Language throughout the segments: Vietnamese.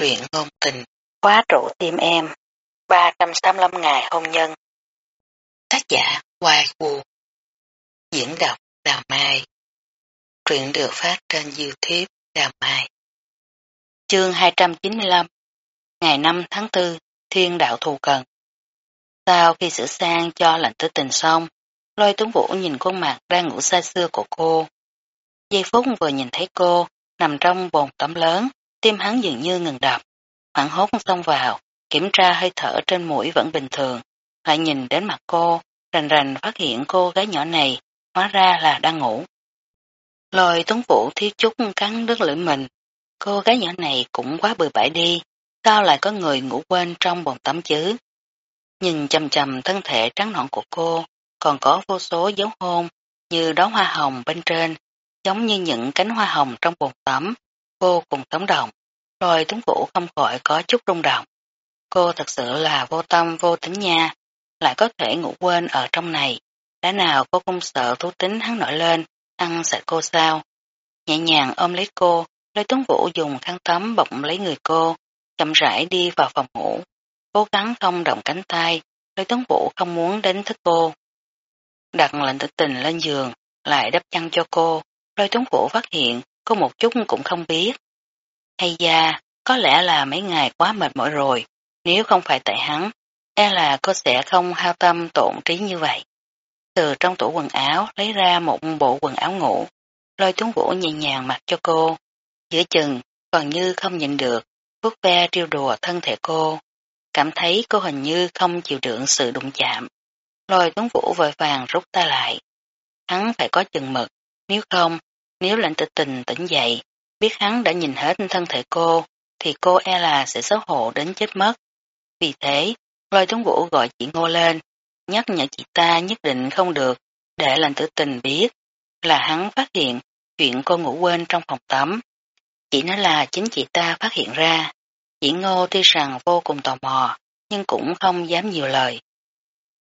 truyện ngôn tình, khóa trụ tim em, 385 ngày hôn nhân. Tác giả Hoài Vũ Diễn đọc Đào Mai. Truyện được phát trên Youtube Đào Mai. Chương 295 Ngày 5 tháng 4 Thiên đạo thù cần. Sau khi sửa sang cho lệnh tư tình xong, lôi tuấn vũ nhìn khuôn mặt đang ngủ say xưa của cô. Giây phút vừa nhìn thấy cô, nằm trong bồn tắm lớn, tim hắn dường như ngừng đập. Hoảng hốt xông vào, kiểm tra hơi thở trên mũi vẫn bình thường, lại nhìn đến mặt cô, rành rành phát hiện cô gái nhỏ này, hóa ra là đang ngủ. Lôi tuấn vũ thiếu chút cắn đứt lưỡi mình, cô gái nhỏ này cũng quá bừa bãi đi, sao lại có người ngủ quên trong bồn tắm chứ? Nhìn chầm chầm thân thể trắng nõn của cô, còn có vô số dấu hôn như đó hoa hồng bên trên, giống như những cánh hoa hồng trong bồn tắm, vô cùng tống động. Rồi Tuấn Vũ không khỏi có chút rung động. Cô thật sự là vô tâm vô tính nha, lại có thể ngủ quên ở trong này. Đã nào cô không sợ thú tính hắn nổi lên, ăn sạch cô sao? Nhẹ nhàng ôm lấy cô, lôi Tuấn Vũ dùng khăn tắm bọc lấy người cô, chậm rãi đi vào phòng ngủ. Cố gắng không động cánh tay, lôi Tuấn Vũ không muốn đến thức cô. Đặt lệnh tử tình lên giường, lại đắp chăn cho cô, lôi Tuấn Vũ phát hiện cô một chút cũng không biết. Hay da, có lẽ là mấy ngày quá mệt mỏi rồi, nếu không phải tại hắn, e là cô sẽ không hao tâm tổn trí như vậy. Từ trong tủ quần áo lấy ra một bộ quần áo ngủ, lôi tuấn vũ nhẹ nhàng mặc cho cô. Giữa chừng, còn như không nhìn được, vuốt ve trêu đùa thân thể cô. Cảm thấy cô hình như không chịu đựng sự đụng chạm. Lôi tuấn vũ vội vàng rút ta lại. Hắn phải có chừng mực, nếu không, nếu lệnh tự tình tỉnh dậy, biết hắn đã nhìn hết thân thể cô, thì cô e là sẽ xấu hổ đến chết mất. Vì thế, lôi tuấn vũ gọi chị Ngô lên, nhắc nhở chị ta nhất định không được, để lệnh tử tình biết, là hắn phát hiện chuyện cô ngủ quên trong phòng tắm. Chỉ nói là chính chị ta phát hiện ra. Chị Ngô tuy rằng vô cùng tò mò, nhưng cũng không dám nhiều lời.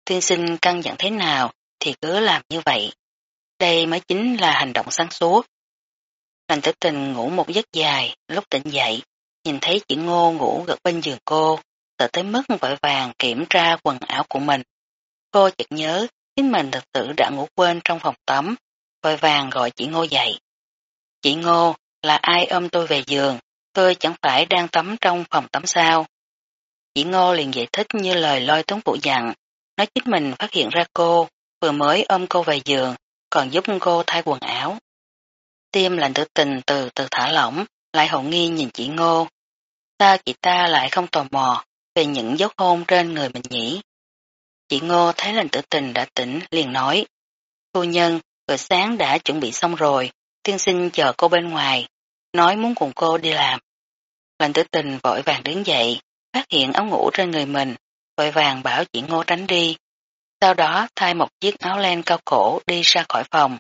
Tiên sinh căng dặn thế nào thì cứ làm như vậy. Đây mới chính là hành động sáng suốt. Lành tử tình ngủ một giấc dài, lúc tỉnh dậy, nhìn thấy chị Ngô ngủ gật bên giường cô, sợ tới mức vội vàng kiểm tra quần áo của mình. Cô chợt nhớ, chính mình thật sự đã ngủ quên trong phòng tắm, vội vàng gọi chị Ngô dậy. Chị Ngô, là ai ôm tôi về giường, tôi chẳng phải đang tắm trong phòng tắm sao. Chị Ngô liền giải thích như lời lôi tuấn phụ dặn, nói chính mình phát hiện ra cô, vừa mới ôm cô về giường, còn giúp cô thay quần áo. Tim lạnh tử tình từ từ thả lỏng, lại hậu nghi nhìn chị Ngô. ta chị ta lại không tò mò về những dấu hôn trên người mình nhỉ? Chị Ngô thấy lành tử tình đã tỉnh, liền nói. Phu nhân, bữa sáng đã chuẩn bị xong rồi, tiên sinh chờ cô bên ngoài, nói muốn cùng cô đi làm. Lành tử tình vội vàng đứng dậy, phát hiện áo ngủ trên người mình, vội vàng bảo chị Ngô tránh đi. Sau đó thay một chiếc áo len cao cổ đi ra khỏi phòng.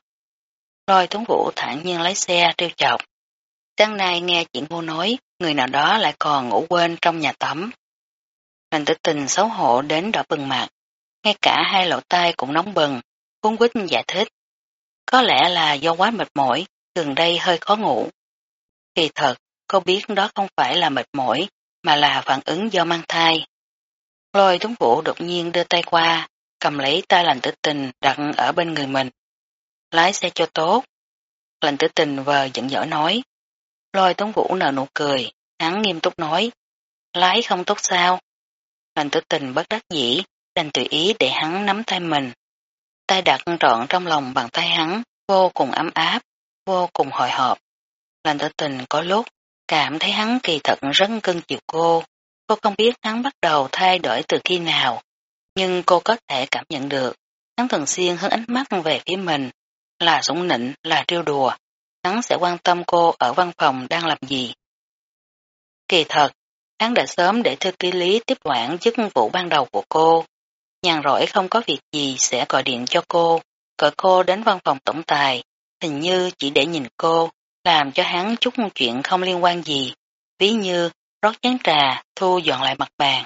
Lôi Tuấn Vũ thản nhiên lái xe trêu chọc. Sáng nay nghe chuyện Ngô nói, người nào đó lại còn ngủ quên trong nhà tắm. mình tử tình xấu hổ đến đỏ bừng mặt, ngay cả hai lỗ tai cũng nóng bừng, cuốn quýt giải thích. Có lẽ là do quá mệt mỏi, gần đây hơi khó ngủ. Kỳ thật, cô biết đó không phải là mệt mỏi, mà là phản ứng do mang thai. Lôi Tuấn Vũ đột nhiên đưa tay qua, cầm lấy tay lành tử tình đặt ở bên người mình. Lái xe cho tốt. Lành tử tình vờ giận dỗi nói. Lôi Tuấn Vũ nở nụ cười, hắn nghiêm túc nói. Lái không tốt sao? Lành tử tình bất đắc dĩ, đành tùy ý để hắn nắm tay mình. Tay đặt trọn trong lòng bàn tay hắn, vô cùng ấm áp, vô cùng hồi hộp. Lành tử tình có lúc, cảm thấy hắn kỳ thật rất cưng chiều cô. Cô không biết hắn bắt đầu thay đổi từ khi nào, nhưng cô có thể cảm nhận được. Hắn thường xuyên hướng ánh mắt về phía mình, là sủng nịnh, là trêu đùa. Hắn sẽ quan tâm cô ở văn phòng đang làm gì. Kỳ thật, hắn đã sớm để thư ký lý tiếp quản chức vụ ban đầu của cô. Nhàn rỗi không có việc gì sẽ gọi điện cho cô, gọi cô đến văn phòng tổng tài, hình như chỉ để nhìn cô, làm cho hắn chút chuyện không liên quan gì, ví như rót chén trà, thu dọn lại mặt bàn.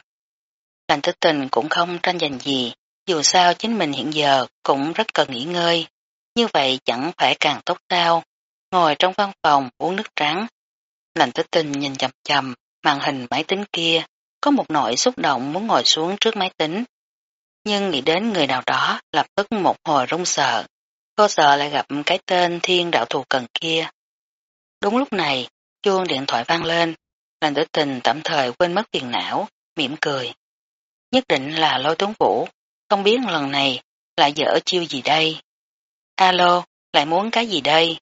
Lành tử tình cũng không tranh giành gì, dù sao chính mình hiện giờ cũng rất cần nghỉ ngơi, như vậy chẳng phải càng tốt sao. Ngồi trong văn phòng uống nước trắng, lành tử tình nhìn chầm chầm màn hình máy tính kia, có một nỗi xúc động muốn ngồi xuống trước máy tính. Nhưng nghĩ đến người nào đó, lập tức một hồi run sợ. Cô sợ lại gặp cái tên thiên đạo thù cần kia. Đúng lúc này, chuông điện thoại vang lên, lành tử tình tạm thời quên mất phiền não, mỉm cười. Nhất định là lôi tuấn vũ, không biết lần này lại dở chiêu gì đây. Alo, lại muốn cái gì đây?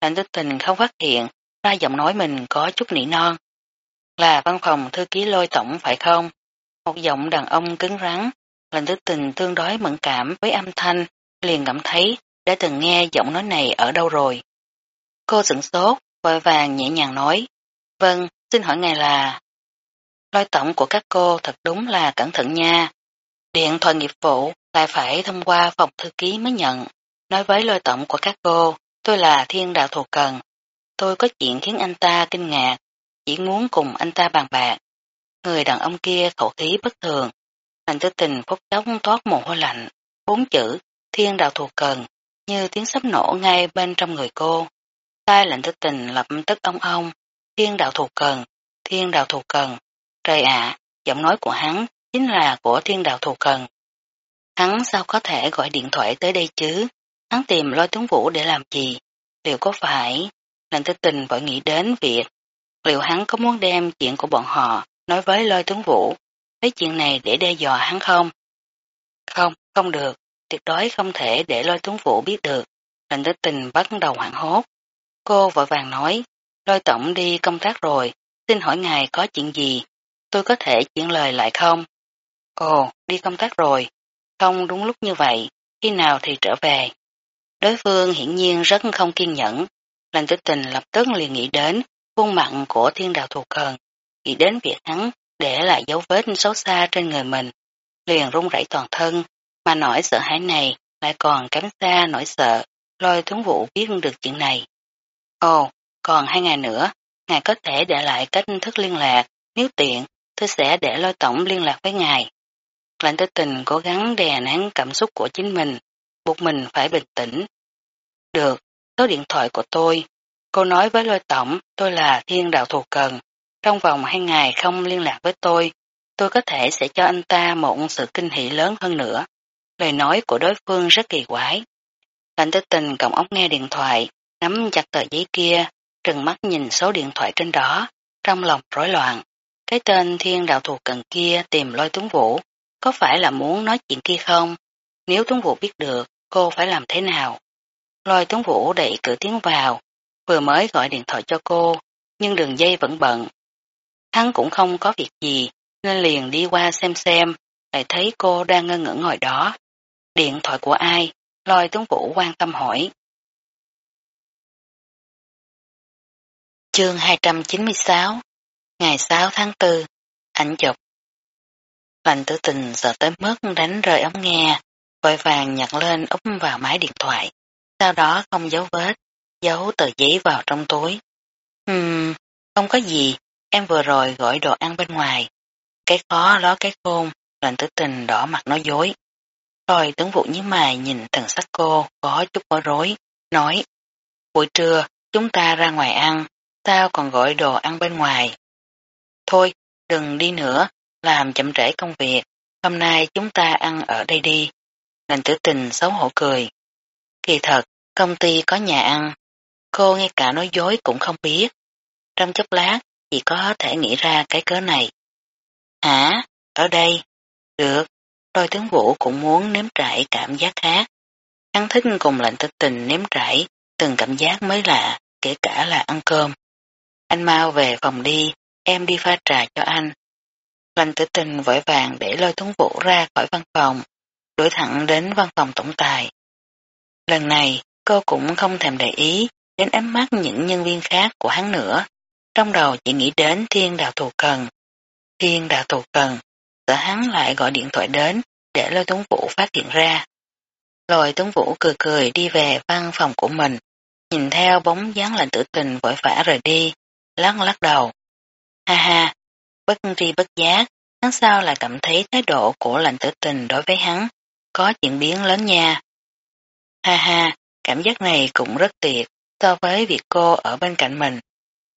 Lành tử tình không phát hiện ra giọng nói mình có chút nỉ non. Là văn phòng thư ký lôi tổng phải không? Một giọng đàn ông cứng rắn, lành tử tình tương đối mẫn cảm với âm thanh, liền cảm thấy đã từng nghe giọng nói này ở đâu rồi. Cô sửng sốt, vội vàng nhẹ nhàng nói, vâng, xin hỏi ngài là... Lôi tổng của các cô thật đúng là cẩn thận nha. Điện thoại nghiệp vụ lại phải thông qua phòng thư ký mới nhận. Nói với lôi tổng của các cô, tôi là thiên đạo thù cần. Tôi có chuyện khiến anh ta kinh ngạc, chỉ muốn cùng anh ta bàn bạc. Người đàn ông kia khẩu khí bất thường. Hành tư tình phút chốc thoát mồ hôi lạnh. Bốn chữ, thiên đạo thù cần, như tiếng sắp nổ ngay bên trong người cô. Tai lạnh tư tình lập tức ông ông, thiên đạo thù cần, thiên đạo thù cần. Trời ạ, à, giọng nói của hắn chính là của thiên đạo thù cần. Hắn sao có thể gọi điện thoại tới đây chứ? Hắn tìm lôi tướng vũ để làm gì? Liệu có phải? Lệnh tư tình vội nghĩ đến việc liệu hắn có muốn đem chuyện của bọn họ nói với lôi tướng vũ lấy chuyện này để đe dọa hắn không? Không, không được, tuyệt đối không thể để lôi tướng vũ biết được. Lệnh tư tình bắt đầu hoảng hốt. Cô vội vàng nói, lôi tổng đi công tác rồi, xin hỏi ngài có chuyện gì, tôi có thể chuyển lời lại không? Ồ, đi công tác rồi, không đúng lúc như vậy, khi nào thì trở về. Đối phương hiển nhiên rất không kiên nhẫn, lành tử tình lập tức liền nghĩ đến khuôn mặt của thiên đạo thù cần, nghĩ đến việc hắn để lại dấu vết xấu xa trên người mình, liền run rẩy toàn thân, mà nỗi sợ hãi này lại còn kém xa nỗi sợ, lôi tướng vụ biết được chuyện này. Ồ, còn hai ngày nữa, ngài có thể để lại cách thức liên lạc, nếu tiện, tôi sẽ để lôi tổng liên lạc với ngài. Lạnh tư tình cố gắng đè nén cảm xúc của chính mình, buộc mình phải bình tĩnh. Được, số điện thoại của tôi. Cô nói với lôi tổng tôi là thiên đạo thù cần. Trong vòng hai ngày không liên lạc với tôi, tôi có thể sẽ cho anh ta một sự kinh hỷ lớn hơn nữa. Lời nói của đối phương rất kỳ quái. Lạnh tư tình cộng ống nghe điện thoại, nắm chặt tờ giấy kia, trừng mắt nhìn số điện thoại trên đó, trong lòng rối loạn. Cái tên thiên đạo thù cần kia tìm lôi tuấn vũ, có phải là muốn nói chuyện kia không? Nếu tuấn vũ biết được, cô phải làm thế nào? Lôi tuấn vũ đẩy cửa tiếng vào, vừa mới gọi điện thoại cho cô, nhưng đường dây vẫn bận. Hắn cũng không có việc gì, nên liền đi qua xem xem, lại thấy cô đang ngơ ngẩn ngồi đó. Điện thoại của ai? Lôi tuấn vũ quan tâm hỏi. Chương 296 Ngày 6 tháng 4 Ảnh chụp Lành tử tình sợ tới mức đánh rơi ống nghe, vội vàng nhặt lên úp vào máy điện thoại. Sau đó không giấu vết, giấu tờ giấy vào trong túi. Ừm, không có gì, em vừa rồi gọi đồ ăn bên ngoài. Cái khó ló cái khôn, lành tử tình đỏ mặt nói dối. Rồi tướng vụ như mày nhìn thần sắc cô có chút bối rối, nói Buổi trưa chúng ta ra ngoài ăn, tao còn gọi đồ ăn bên ngoài. Thôi, đừng đi nữa, làm chậm trễ công việc, hôm nay chúng ta ăn ở đây đi. Lành tử tình xấu hổ cười. Kỳ thật, công ty có nhà ăn, cô ngay cả nói dối cũng không biết. Trong chốc lát, chỉ có thể nghĩ ra cái cớ này. Hả? Ở đây? Được, đôi tướng vũ cũng muốn nếm trải cảm giác khác. Hắn thích cùng lạnh tử tình nếm trải từng cảm giác mới lạ, kể cả là ăn cơm. Anh mau về phòng đi, em đi pha trà cho anh. Lành tử tình vội vàng để lôi tuấn vũ ra khỏi văn phòng, đuổi thẳng đến văn phòng tổng tài. Lần này, cô cũng không thèm để ý đến ánh mắt những nhân viên khác của hắn nữa. Trong đầu chỉ nghĩ đến thiên đạo thù cần. Thiên đạo thù cần, sợ hắn lại gọi điện thoại đến để lôi tuấn vũ phát hiện ra. Lôi tuấn vũ cười cười đi về văn phòng của mình, nhìn theo bóng dáng lạnh tử tình vội vã rời đi, lắc lắc đầu. Ha ha, bất tri bất giác, hắn sao lại cảm thấy thái độ của lạnh tử tình đối với hắn có chuyển biến lớn nha. Ha ha, cảm giác này cũng rất tuyệt so với việc cô ở bên cạnh mình.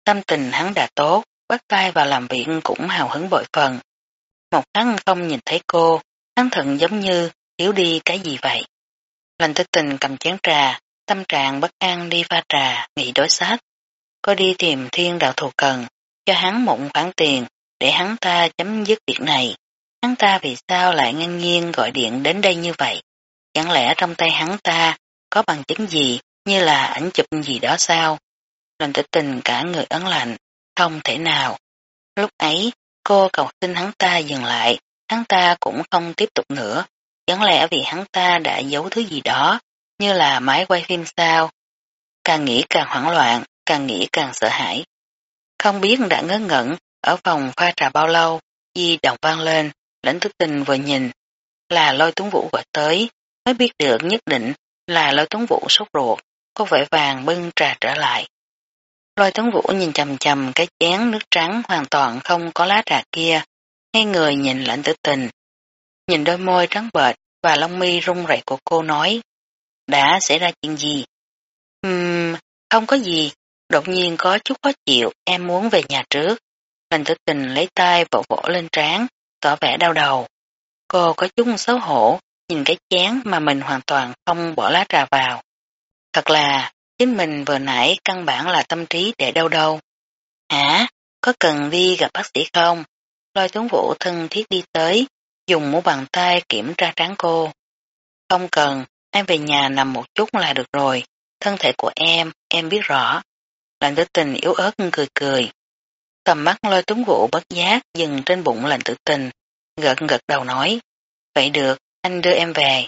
Tâm tình hắn đã tốt, bắt tay vào làm việc cũng hào hứng bội phần. Một hắn không nhìn thấy cô, hắn thận giống như thiếu đi cái gì vậy. Lành tư tình cầm chén trà, tâm trạng bất an đi pha trà, nghỉ đối sách. Có đi tìm thiên đạo thù cần, cho hắn một khoản tiền, để hắn ta chấm dứt việc này. Hắn ta vì sao lại ngang nhiên gọi điện đến đây như vậy? Chẳng lẽ trong tay hắn ta có bằng chứng gì như là ảnh chụp gì đó sao? Lần tử tình cả người ấn lạnh, không thể nào. Lúc ấy, cô cầu xin hắn ta dừng lại, hắn ta cũng không tiếp tục nữa. Chẳng lẽ vì hắn ta đã giấu thứ gì đó, như là máy quay phim sao? Càng nghĩ càng hoảng loạn, càng nghĩ càng sợ hãi. Không biết đã ngớ ngẩn, ở phòng pha trà bao lâu, di động vang lên, lãnh thức tình vừa nhìn, là lôi tuấn vũ gọi tới, mới biết được nhất định là lôi tuấn vũ sốt ruột, có vẻ vàng bưng trà trở lại. Lôi tuấn vũ nhìn chầm chầm cái chén nước trắng hoàn toàn không có lá trà kia, ngay người nhìn lãnh tử tình. Nhìn đôi môi trắng bệch và lông mi rung rẩy của cô nói, đã xảy ra chuyện gì? Ừm, không có gì, đột nhiên có chút khó chịu, em muốn về nhà trước. mình tử tình lấy tay vỗ vỗ lên trán, tỏ vẻ đau đầu. Cô có chút xấu hổ, nhìn cái chén mà mình hoàn toàn không bỏ lá trà vào. Thật là, chính mình vừa nãy căn bản là tâm trí để đâu đâu. Hả? Có cần đi gặp bác sĩ không? Lôi tuấn vũ thân thiết đi tới, dùng một bàn tay kiểm tra trán cô. Không cần, em về nhà nằm một chút là được rồi. Thân thể của em, em biết rõ. Lạnh tử tình yếu ớt cười cười. Tầm mắt lôi tuấn vũ bất giác dừng trên bụng lạnh tử tình, gật gật đầu nói. Vậy được, anh đưa em về.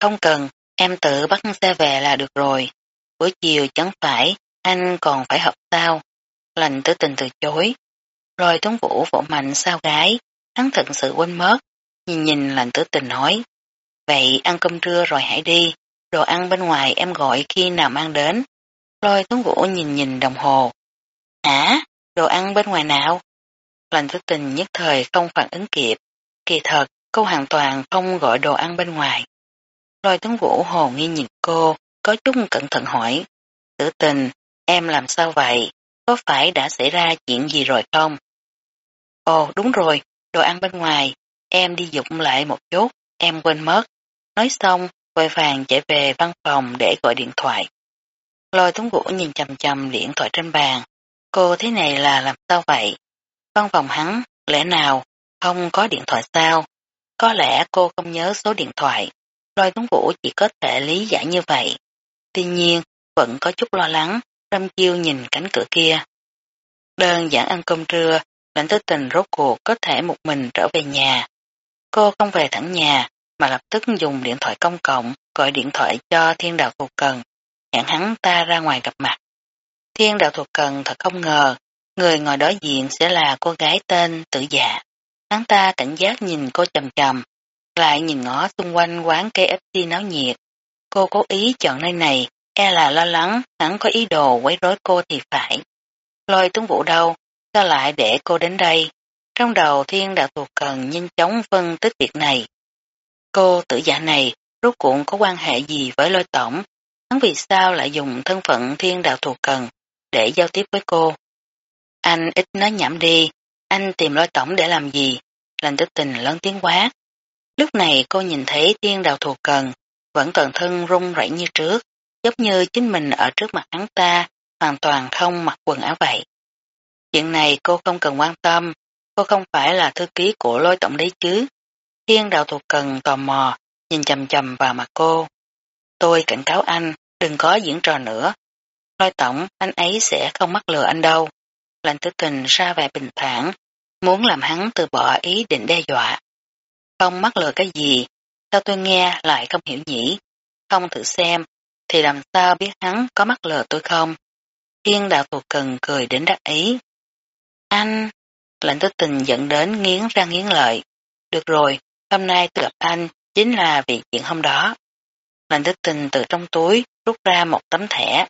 Không cần, em tự bắt xe về là được rồi. Buổi chiều chẳng phải, anh còn phải học sao. Lành tử tình từ chối. Rồi tuấn vũ vỗ mạnh sao gái, hắn thật sự quên mất. Nhìn nhìn lành tử tình nói. Vậy ăn cơm trưa rồi hãy đi, đồ ăn bên ngoài em gọi khi nào mang đến. Lôi tuấn vũ nhìn nhìn đồng hồ. Hả? Đồ ăn bên ngoài nào? Lành tử tình nhất thời không phản ứng kịp. Kỳ thật, cô hoàn toàn không gọi đồ ăn bên ngoài. Lôi tuấn vũ hồ nghi nhìn cô, có chút cẩn thận hỏi. Tử tình, em làm sao vậy? Có phải đã xảy ra chuyện gì rồi không? Ồ đúng rồi, đồ ăn bên ngoài, em đi dụng lại một chút, em quên mất. Nói xong, vội vàng chạy về văn phòng để gọi điện thoại. Lôi tuấn vũ nhìn chầm chầm điện thoại trên bàn. Cô thế này là làm sao vậy? Văn phòng hắn, lẽ nào, không có điện thoại sao? Có lẽ cô không nhớ số điện thoại. Lôi tuấn vũ chỉ có thể lý giải như vậy. Tuy nhiên, vẫn có chút lo lắng, Lâm Chiêu nhìn cánh cửa kia. Đơn giản ăn cơm trưa, lãnh tư tình rốt cuộc có thể một mình trở về nhà. Cô không về thẳng nhà, mà lập tức dùng điện thoại công cộng, gọi điện thoại cho thiên đạo thuộc cần, hẹn hắn ta ra ngoài gặp mặt. Thiên đạo thuộc cần thật không ngờ, người ngồi đối diện sẽ là cô gái tên tử dạ. Hắn ta cảnh giác nhìn cô chầm chầm, lại nhìn ngó xung quanh quán KFC náo nhiệt. Cô cố ý chọn nơi này, e là lo lắng hắn có ý đồ quấy rối cô thì phải. Lôi tướng vũ đâu, sao lại để cô đến đây? Trong đầu thiên đạo thuộc cần nhanh chóng phân tích việc này. Cô tử giả này rốt cuộn có quan hệ gì với lôi tổng? Hắn vì sao lại dùng thân phận thiên đạo thuộc cần để giao tiếp với cô? Anh ít nói nhảm đi, anh tìm lôi tổng để làm gì? Lành tích tình lớn tiếng quá. Lúc này cô nhìn thấy thiên đạo thuộc cần, vẫn toàn thân run rẩy như trước, giống như chính mình ở trước mặt hắn ta, hoàn toàn không mặc quần áo vậy. Chuyện này cô không cần quan tâm, cô không phải là thư ký của lôi tổng đấy chứ. Thiên đạo thuộc cần tò mò, nhìn chầm chầm vào mặt cô. Tôi cảnh cáo anh, đừng có diễn trò nữa. Lôi tổng, anh ấy sẽ không mắc lừa anh đâu. Lành tử tình ra vẻ bình thản, muốn làm hắn từ bỏ ý định đe dọa. Không mắc lừa cái gì, sao tôi nghe lại không hiểu nhỉ? Không thử xem, thì làm sao biết hắn có mắc lừa tôi không? Thiên đạo thuộc cần cười đến đắc ý. Anh, lệnh tư tình dẫn đến nghiến răng nghiến lợi. Được rồi, hôm nay tôi gặp anh chính là vì chuyện hôm đó. Lệnh tư tình từ trong túi rút ra một tấm thẻ.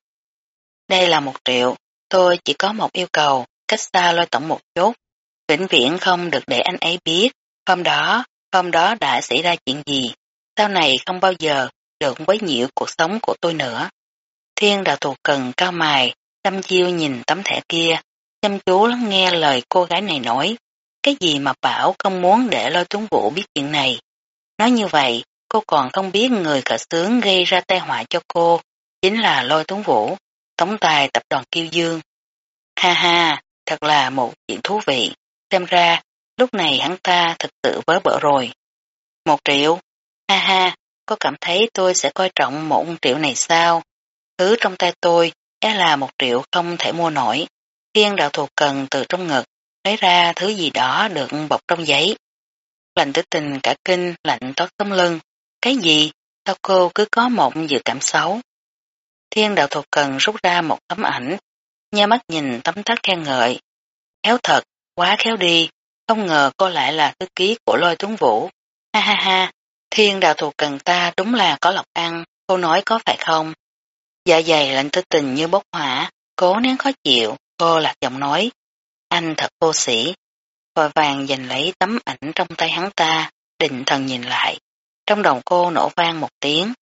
Đây là một triệu, tôi chỉ có một yêu cầu, cách xa lôi tổng một chút. Vĩnh viễn không được để anh ấy biết, hôm đó, hôm đó đã xảy ra chuyện gì. Sau này không bao giờ được quấy nhiễu cuộc sống của tôi nữa. Thiên đạo thù cần cao mài, đâm chiêu nhìn tấm thẻ kia, chăm chú lắng nghe lời cô gái này nói. Cái gì mà bảo không muốn để lôi tuấn vũ biết chuyện này. Nói như vậy, cô còn không biết người khởi sướng gây ra tai họa cho cô, chính là lôi tuấn vũ, tổng tài tập đoàn Kiêu Dương. Ha ha, thật là một chuyện thú vị, xem ra, lúc này hắn ta thực sự vớ bỡ rồi. Một triệu, ha ha, có cảm thấy tôi sẽ coi trọng một triệu này sao? Thứ trong tay tôi, é là một triệu không thể mua nổi. Thiên đạo thù cần từ trong ngực, lấy ra thứ gì đó được bọc trong giấy. Lạnh tử tình cả kinh, lạnh toát tấm lưng. Cái gì? Sao cô cứ có một dự cảm xấu? Thiên đạo thuật cần rút ra một tấm ảnh, nha mắt nhìn tấm tắt khen ngợi. Khéo thật, quá khéo đi, không ngờ cô lại là thư ký của lôi tuấn vũ. Ha ha ha, thiên đạo thuật cần ta đúng là có lọc ăn, cô nói có phải không? Dạ dày lạnh tư tình như bốc hỏa, cố nén khó chịu, cô lạc giọng nói. Anh thật vô sĩ. Vội vàng giành lấy tấm ảnh trong tay hắn ta, định thần nhìn lại. Trong đầu cô nổ vang một tiếng,